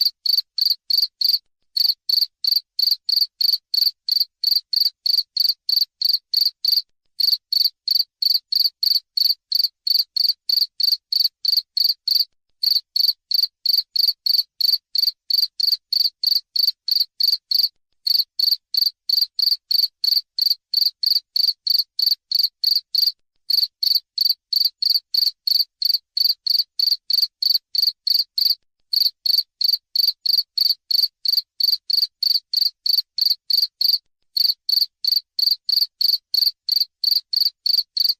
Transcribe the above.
you Thank you.